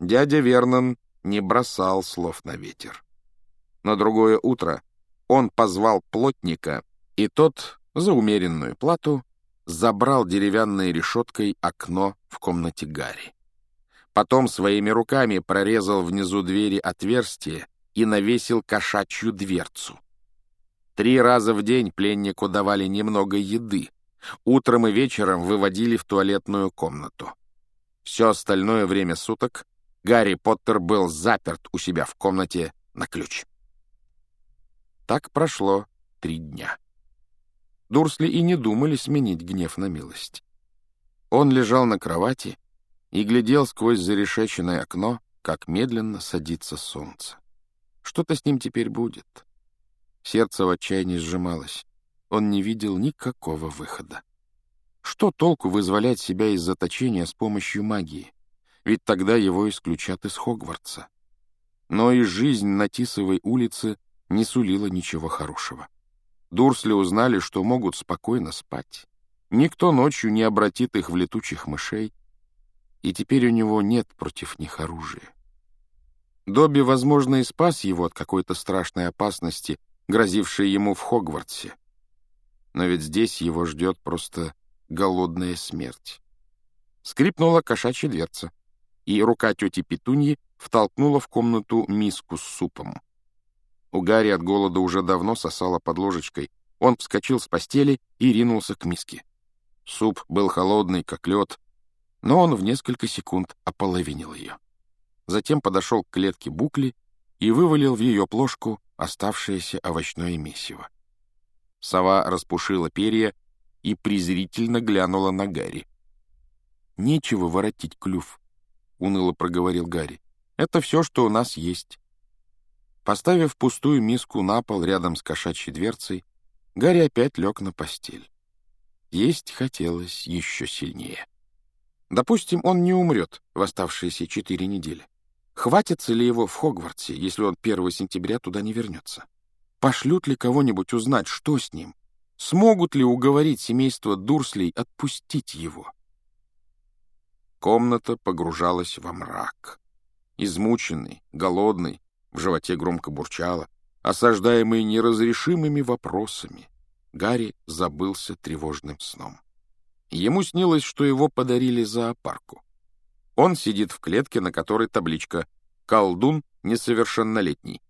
Дядя Вернон не бросал слов на ветер. На другое утро он позвал плотника, и тот за умеренную плату забрал деревянной решеткой окно в комнате Гарри. Потом своими руками прорезал внизу двери отверстие и навесил кошачью дверцу. Три раза в день пленнику давали немного еды. Утром и вечером выводили в туалетную комнату. Все остальное время суток Гарри Поттер был заперт у себя в комнате на ключ. Так прошло три дня. Дурсли и не думали сменить гнев на милость. Он лежал на кровати и глядел сквозь зарешеченное окно, как медленно садится солнце. Что-то с ним теперь будет. Сердце в отчаянии сжималось. Он не видел никакого выхода. Что толку вызволять себя из заточения с помощью магии? Ведь тогда его исключат из Хогвартса. Но и жизнь на Тисовой улице не сулила ничего хорошего. Дурсли узнали, что могут спокойно спать. Никто ночью не обратит их в летучих мышей, и теперь у него нет против них оружия. Добби, возможно, и спас его от какой-то страшной опасности, грозившей ему в Хогвартсе. Но ведь здесь его ждет просто голодная смерть. Скрипнула кошачья дверца, и рука тети Петуньи втолкнула в комнату миску с супом. У Гарри от голода уже давно сосало под ложечкой. Он вскочил с постели и ринулся к миске. Суп был холодный, как лед, но он в несколько секунд ополовинил ее. Затем подошел к клетке букли и вывалил в ее плошку оставшееся овощное месиво. Сова распушила перья и презрительно глянула на Гарри. «Нечего воротить клюв», — уныло проговорил Гарри. «Это все, что у нас есть. Поставив пустую миску на пол рядом с кошачьей дверцей, Гарри опять лег на постель. Есть хотелось еще сильнее. Допустим, он не умрет в оставшиеся четыре недели. Хватится ли его в Хогвартсе, если он 1 сентября туда не вернется? Пошлют ли кого-нибудь узнать, что с ним? Смогут ли уговорить семейство Дурслей отпустить его? Комната погружалась во мрак. Измученный, голодный, в животе громко бурчало. Осаждаемый неразрешимыми вопросами, Гарри забылся тревожным сном. Ему снилось, что его подарили зоопарку. Он сидит в клетке, на которой табличка «Колдун несовершеннолетний».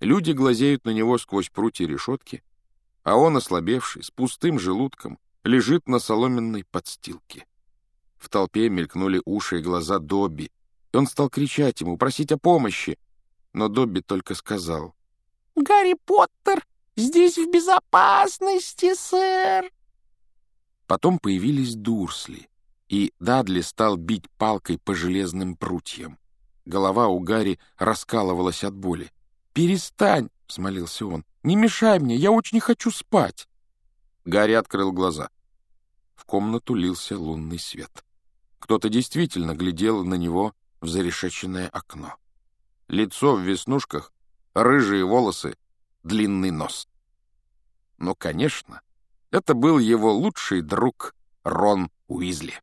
Люди глазеют на него сквозь прутья решетки, а он, ослабевший, с пустым желудком, лежит на соломенной подстилке. В толпе мелькнули уши и глаза Добби, и он стал кричать ему, просить о помощи, но Добби только сказал. «Гарри Поттер здесь в безопасности, сэр!» Потом появились Дурсли, и Дадли стал бить палкой по железным прутьям. Голова у Гарри раскалывалась от боли. «Перестань!» — взмолился он. «Не мешай мне, я очень хочу спать!» Гарри открыл глаза. В комнату лился лунный свет. Кто-то действительно глядел на него в зарешеченное окно лицо в веснушках, рыжие волосы, длинный нос. Но, конечно, это был его лучший друг Рон Уизли.